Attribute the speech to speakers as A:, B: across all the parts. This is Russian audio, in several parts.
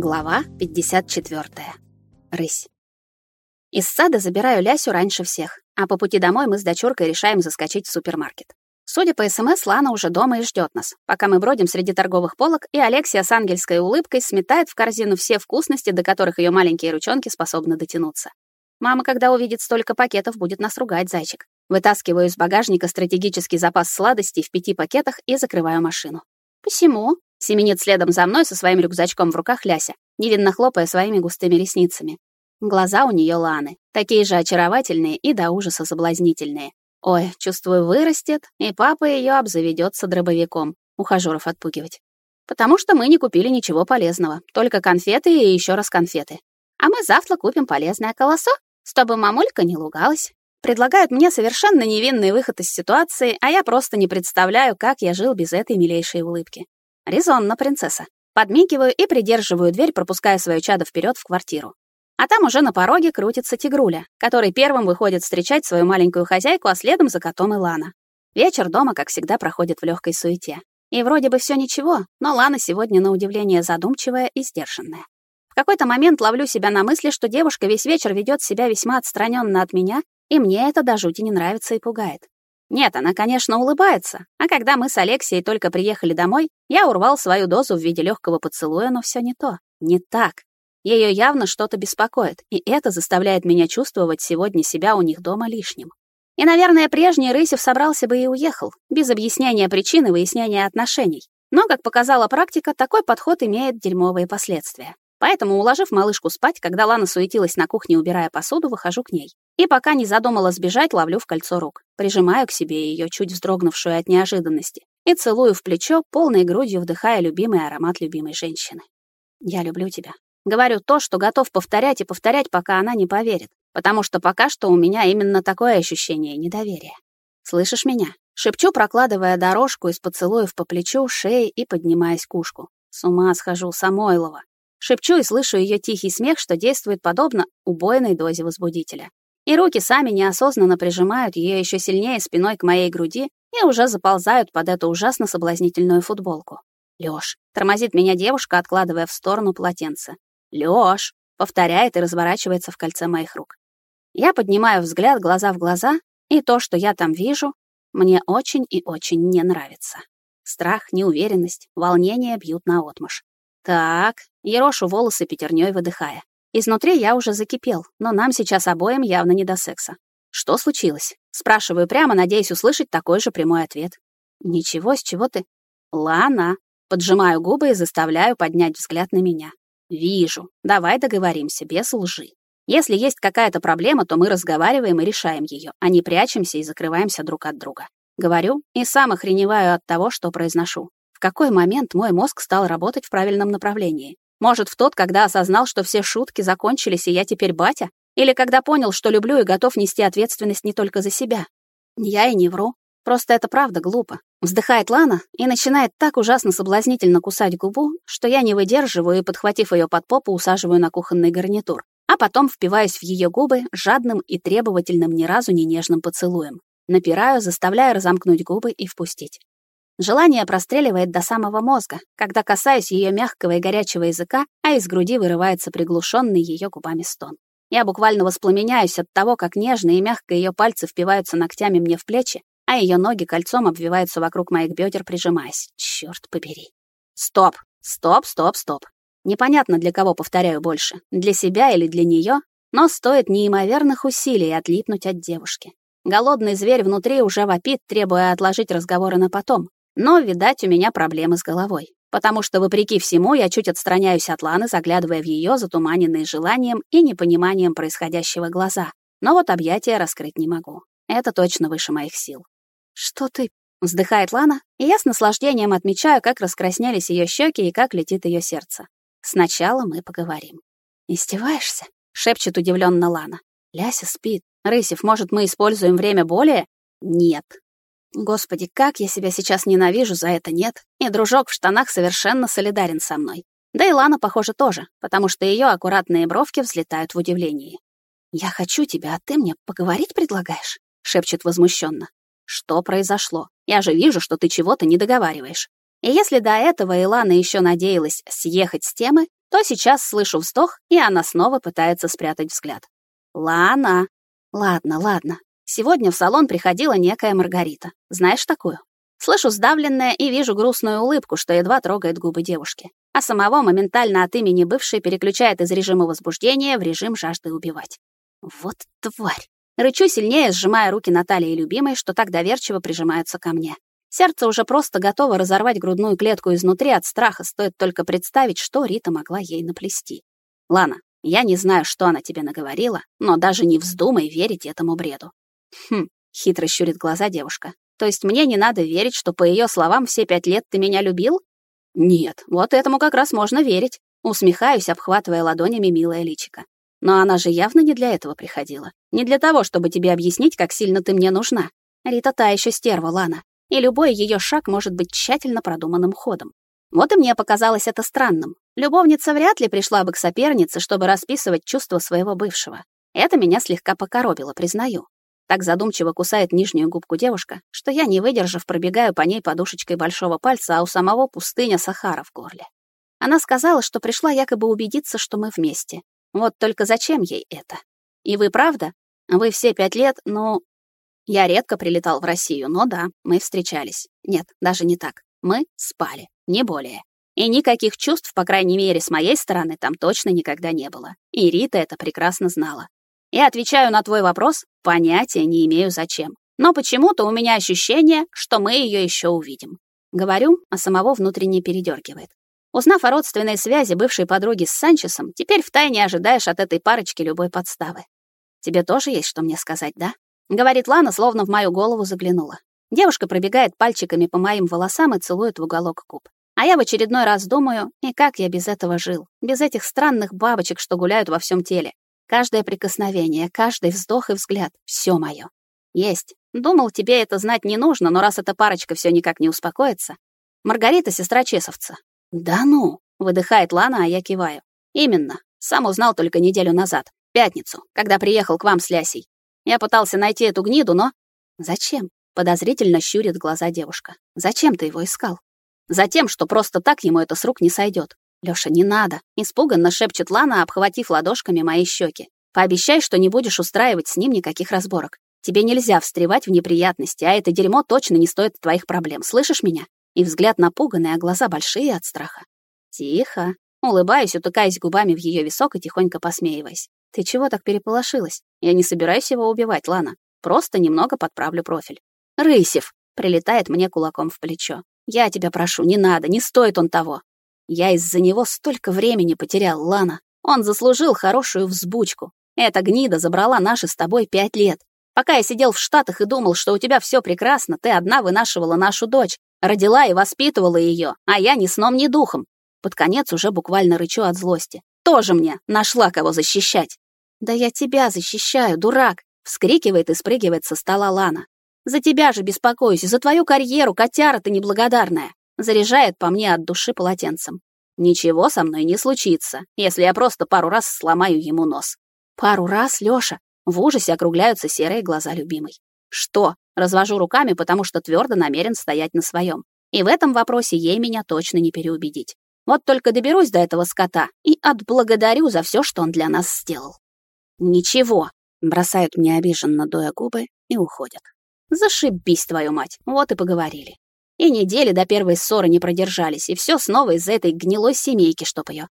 A: Глава 54. Рысь. Из сада забираю Лясю раньше всех, а по пути домой мы с дочуркой решаем заскочить в супермаркет. Судя по СМС, Лана уже дома и ждет нас, пока мы бродим среди торговых полок, и Алексия с ангельской улыбкой сметает в корзину все вкусности, до которых ее маленькие ручонки способны дотянуться. Мама, когда увидит столько пакетов, будет нас ругать, зайчик. Вытаскиваю из багажника стратегический запас сладостей в пяти пакетах и закрываю машину. «Посему?» — семенит следом за мной со своим рюкзачком в руках Ляся, невинно хлопая своими густыми ресницами. Глаза у нее Ланы, такие же очаровательные и до ужаса соблазнительные. Ой, чувствую, вырастет, и папа ее обзаведется дробовиком, ухажеров отпугивать. Потому что мы не купили ничего полезного, только конфеты и еще раз конфеты. А мы завтра купим полезное колосо, чтобы мамулька не лугалась. Предлагают мне совершенно невинный выход из ситуации, а я просто не представляю, как я жил без этой милейшей улыбки. Резонно, принцесса. Подмигиваю и придерживаю дверь, пропуская свое чадо вперед в квартиру. А там уже на пороге крутится тигруля, который первым выходит встречать свою маленькую хозяйку, а следом за котом и Лана. Вечер дома, как всегда, проходит в легкой суете. И вроде бы все ничего, но Лана сегодня на удивление задумчивая и сдержанная. В какой-то момент ловлю себя на мысли, что девушка весь вечер ведет себя весьма отстраненно от меня и мне это до жути не нравится и пугает. Нет, она, конечно, улыбается, а когда мы с Алексеей только приехали домой, я урвал свою дозу в виде легкого поцелуя, но все не то, не так. Ее явно что-то беспокоит, и это заставляет меня чувствовать сегодня себя у них дома лишним. И, наверное, прежний Рысев собрался бы и уехал, без объяснения причин и выяснения отношений. Но, как показала практика, такой подход имеет дерьмовые последствия. Поэтому, уложив малышку спать, когда Лана суетилась на кухне, убирая посуду, выхожу к ней. И пока не задумала сбежать, ловлю в кольцо рук. Прижимаю к себе ее, чуть вздрогнувшую от неожиданности, и целую в плечо, полной грудью вдыхая любимый аромат любимой женщины. «Я люблю тебя». Говорю то, что готов повторять и повторять, пока она не поверит, потому что пока что у меня именно такое ощущение недоверия. «Слышишь меня?» Шепчу, прокладывая дорожку из поцелуев по плечу, шее и поднимаясь к ушку. С ума схожу, Самойлова. Шепчу и слышу ее тихий смех, что действует подобно убойной дозе возбудителя. И руки сами неосознанно прижимают ее еще сильнее спиной к моей груди и уже заползают под эту ужасно соблазнительную футболку. Лёш, тормозит меня девушка, откладывая в сторону полотенце. Лёш, повторяет и разворачивается в кольце моих рук. Я поднимаю взгляд глаза в глаза, и то, что я там вижу, мне очень и очень не нравится. Страх, неуверенность, волнение бьют наотмашь. Так, ерошу волосы пятерней, выдыхая. Изнутри я уже закипел, но нам сейчас обоим явно не до секса. Что случилось? Спрашиваю прямо, надеясь услышать такой же прямой ответ. Ничего, с чего ты? Лана. Поджимаю губы и заставляю поднять взгляд на меня. Вижу. Давай договоримся, без лжи. Если есть какая-то проблема, то мы разговариваем и решаем ее, а не прячемся и закрываемся друг от друга. Говорю и сам охреневаю от того, что произношу. В какой момент мой мозг стал работать в правильном направлении? Может, в тот, когда осознал, что все шутки закончились, и я теперь батя? Или когда понял, что люблю и готов нести ответственность не только за себя? Я и не вру. Просто это правда глупо. Вздыхает Лана и начинает так ужасно соблазнительно кусать губу, что я не выдерживаю и, подхватив ее под попу, усаживаю на кухонный гарнитур. А потом впиваюсь в ее губы жадным и требовательным ни разу не нежным поцелуем. Напираю, заставляя разомкнуть губы и впустить. Желание простреливает до самого мозга, когда касаюсь ее мягкого и горячего языка, а из груди вырывается приглушенный ее губами стон. Я буквально воспламеняюсь от того, как нежно и мягко ее пальцы впиваются ногтями мне в плечи, а ее ноги кольцом обвиваются вокруг моих бедер, прижимаясь. Черт побери. Стоп, стоп, стоп, стоп. Непонятно, для кого повторяю больше, для себя или для нее, но стоит неимоверных усилий отлипнуть от девушки. Голодный зверь внутри уже вопит, требуя отложить разговоры на потом, но, видать, у меня проблемы с головой. Потому что, вопреки всему, я чуть отстраняюсь от Ланы, заглядывая в ее затуманенные желанием и непониманием происходящего глаза. Но вот объятия раскрыть не могу. Это точно выше моих сил. «Что ты?» — вздыхает Лана, и я с наслаждением отмечаю, как раскраснелись ее щеки и как летит ее сердце. «Сначала мы поговорим». «Издеваешься?» — шепчет удивленно Лана. «Ляся спит. Рысев, может, мы используем время более?» «Нет», Господи, как я себя сейчас ненавижу за это, нет? И дружок в штанах совершенно солидарен со мной. Да и Лана, похоже, тоже, потому что ее аккуратные бровки взлетают в удивлении. «Я хочу тебя, а ты мне поговорить предлагаешь?» — шепчет возмущенно. «Что произошло? Я же вижу, что ты чего-то не договариваешь». И если до этого Илана еще надеялась съехать с темы, то сейчас слышу вздох, и она снова пытается спрятать взгляд. Лана. Ладно, ладно. Сегодня в салон приходила некая Маргарита. Знаешь такую? Слышу сдавленное и вижу грустную улыбку, что едва трогает губы девушки. А самого моментально от имени бывшей переключает из режима возбуждения в режим жажды убивать. Вот тварь. Рычу сильнее, сжимая руки Натальи любимой, что так доверчиво прижимаются ко мне. Сердце уже просто готово разорвать грудную клетку изнутри от страха, стоит только представить, что Рита могла ей наплести. Лана, я не знаю, что она тебе наговорила, но даже не вздумай верить этому бреду. Хм, хитро щурит глаза девушка. То есть мне не надо верить, что по ее словам все пять лет ты меня любил? Нет, вот этому как раз можно верить. Усмехаюсь, обхватывая ладонями милое личико. Но она же явно не для этого приходила. Не для того, чтобы тебе объяснить, как сильно ты мне нужна. Рита та еще стерва, Лана и любой ее шаг может быть тщательно продуманным ходом. Вот и мне показалось это странным. Любовница вряд ли пришла бы к сопернице, чтобы расписывать чувства своего бывшего. Это меня слегка покоробило, признаю. Так задумчиво кусает нижнюю губку девушка, что я, не выдержав, пробегаю по ней подушечкой большого пальца, а у самого пустыня Сахара в горле. Она сказала, что пришла якобы убедиться, что мы вместе. Вот только зачем ей это? И вы правда? Вы все пять лет, ну, я редко прилетал в Россию, но да, мы встречались. Нет, даже не так. Мы спали, не более. И никаких чувств, по крайней мере, с моей стороны, там точно никогда не было. И Рита это прекрасно знала. Я отвечаю на твой вопрос, понятия не имею зачем. Но почему-то у меня ощущение, что мы ее еще увидим. Говорю, а самого внутренне передергивает. Узнав о родственной связи бывшей подруги с Санчесом, теперь втайне ожидаешь от этой парочки любой подставы. Тебе тоже есть что мне сказать, да? Говорит Лана, словно в мою голову заглянула. Девушка пробегает пальчиками по моим волосам и целует в уголок губ. А я в очередной раз думаю, и как я без этого жил, без этих странных бабочек, что гуляют во всем теле. Каждое прикосновение, каждый вздох и взгляд — все мое. Есть. Думал, тебе это знать не нужно, но раз эта парочка все никак не успокоится. Маргарита — сестра Чесовца. Да ну, выдыхает Лана, а я киваю. Именно. Сам узнал только неделю назад, пятницу, когда приехал к вам с Лясей. Я пытался найти эту гниду, но... Зачем? Подозрительно щурит глаза девушка. Зачем ты его искал? Затем, что просто так ему это с рук не сойдет. Лёша, не надо. Испуганно шепчет Лана, обхватив ладошками мои щеки. Пообещай, что не будешь устраивать с ним никаких разборок. Тебе нельзя встревать в неприятности, а это дерьмо точно не стоит твоих проблем. Слышишь меня? И взгляд напуганный, а глаза большие от страха. Тихо. Улыбаюсь, утыкаясь губами в ее висок и тихонько посмеиваясь. Ты чего так переполошилась? Я не собираюсь его убивать, Лана. Просто немного подправлю профиль. Рысев прилетает мне кулаком в плечо. Я тебя прошу, не надо, не стоит он того. Я из-за него столько времени потерял, Лана. Он заслужил хорошую взбучку. Эта гнида забрала наши с тобой пять лет. Пока я сидел в Штатах и думал, что у тебя все прекрасно, ты одна вынашивала нашу дочь, родила и воспитывала ее, а я ни сном, ни духом. Под конец уже буквально рычу от злости. Тоже мне нашла кого защищать. Да я тебя защищаю, дурак, вскрикивает и спрыгивает со стола Лана. За тебя же беспокоюсь, за твою карьеру, котяра ты неблагодарная. Заряжает по мне от души полотенцем. Ничего со мной не случится, если я просто пару раз сломаю ему нос. Пару раз, Лёша. В ужасе округляются серые глаза любимой. Что? Развожу руками, потому что твердо намерен стоять на своем. И в этом вопросе ей меня точно не переубедить. Вот только доберусь до этого скота и отблагодарю за все, что он для нас сделал. Ничего, бросают мне обиженно доя губы и уходят. Зашибись, твою мать, вот и поговорили. И недели до первой ссоры не продержались, и все снова из-за этой гнилой семейки, чтоб ее.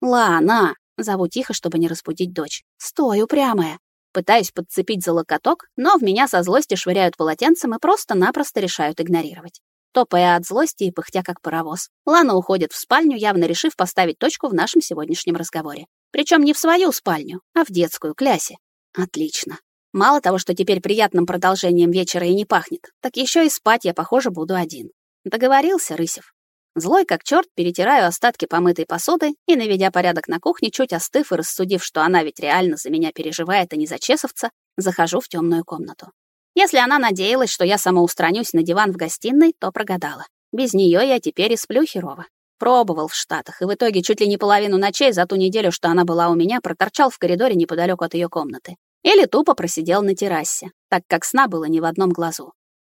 A: Лана, зову тихо, чтобы не разбудить дочь. Стой, упрямая. Пытаюсь подцепить за локоток, но в меня со злости швыряют полотенцем и просто-напросто решают игнорировать топая от злости и пыхтя как паровоз. Лана уходит в спальню, явно решив поставить точку в нашем сегодняшнем разговоре. Причем не в свою спальню, а в детскую, к Лясе. Отлично. Мало того, что теперь приятным продолжением вечера и не пахнет, так еще и спать я, похоже, буду один. Договорился, Рысев. Злой как черт, перетираю остатки помытой посуды и, наведя порядок на кухне, чуть остыв и рассудив, что она ведь реально за меня переживает, а не за чесовца, захожу в темную комнату. Если она надеялась, что я самоустранюсь на диван в гостиной, то прогадала. Без нее я теперь и сплю херово. Пробовал в Штатах, и в итоге чуть ли не половину ночей за ту неделю, что она была у меня, проторчал в коридоре неподалеку от ее комнаты. Или тупо просидел на террасе, так как сна было ни в одном глазу.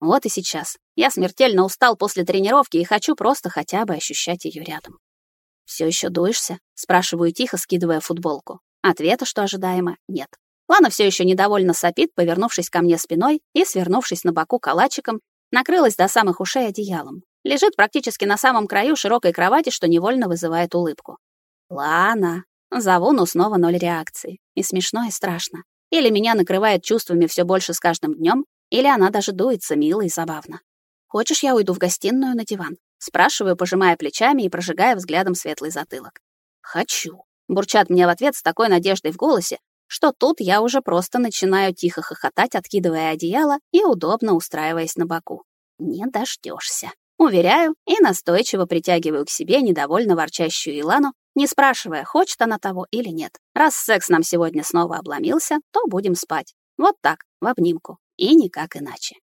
A: Вот и сейчас. Я смертельно устал после тренировки и хочу просто хотя бы ощущать ее рядом. Все еще дуешься?» — спрашиваю тихо, скидывая футболку. Ответа, что ожидаемо, нет. Лана все еще недовольно сопит, повернувшись ко мне спиной и, свернувшись на боку калачиком, накрылась до самых ушей одеялом. Лежит практически на самом краю широкой кровати, что невольно вызывает улыбку. «Лана!» Зову, но снова ноль реакции. И смешно, и страшно. Или меня накрывает чувствами все больше с каждым днем, или она даже дуется мило и забавно. «Хочешь, я уйду в гостиную на диван?» Спрашиваю, пожимая плечами и прожигая взглядом светлый затылок. «Хочу», — бурчат мне в ответ с такой надеждой в голосе, что тут я уже просто начинаю тихо хохотать, откидывая одеяло и удобно устраиваясь на боку. Не дождешься. Уверяю и настойчиво притягиваю к себе недовольно ворчащую Илану, не спрашивая, хочет она того или нет. Раз секс нам сегодня снова обломился, то будем спать. Вот так, в обнимку. И никак иначе.